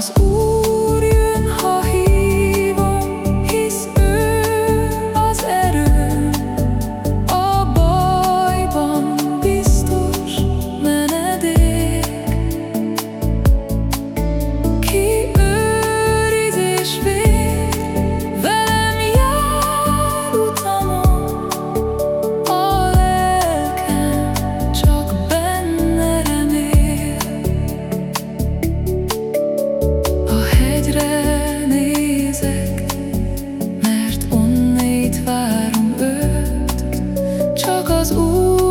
cause ooh csak az Úr.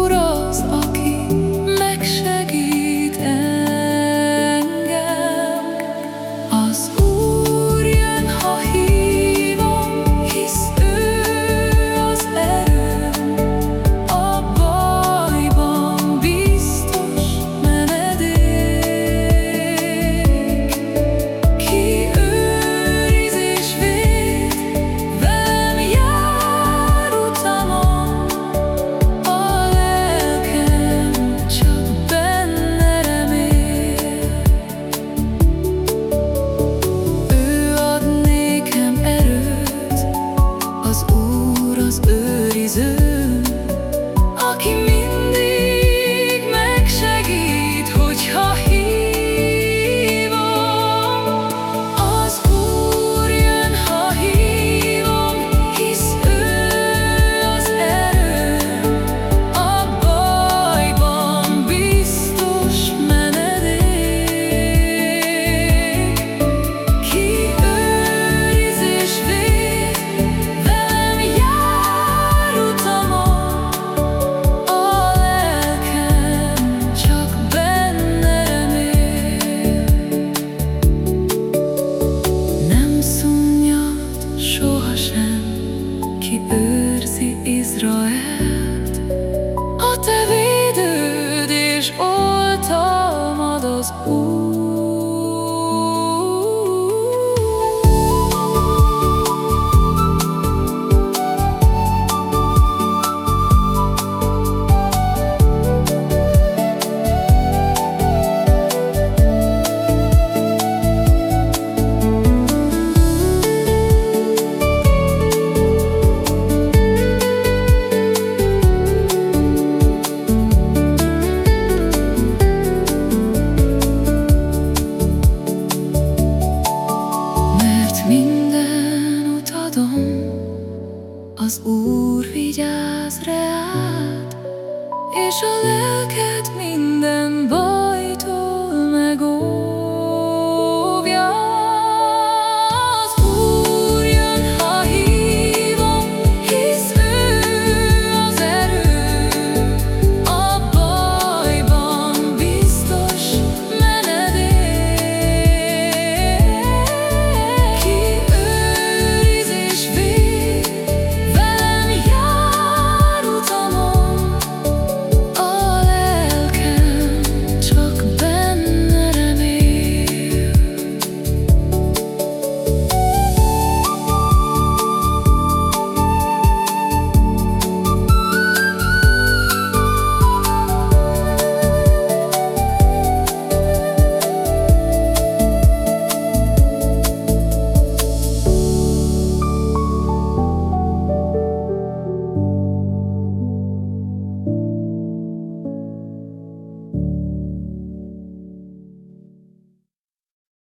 a te védőd és oltalmad az Úr. Az Úr vigyáz reád, és a lelked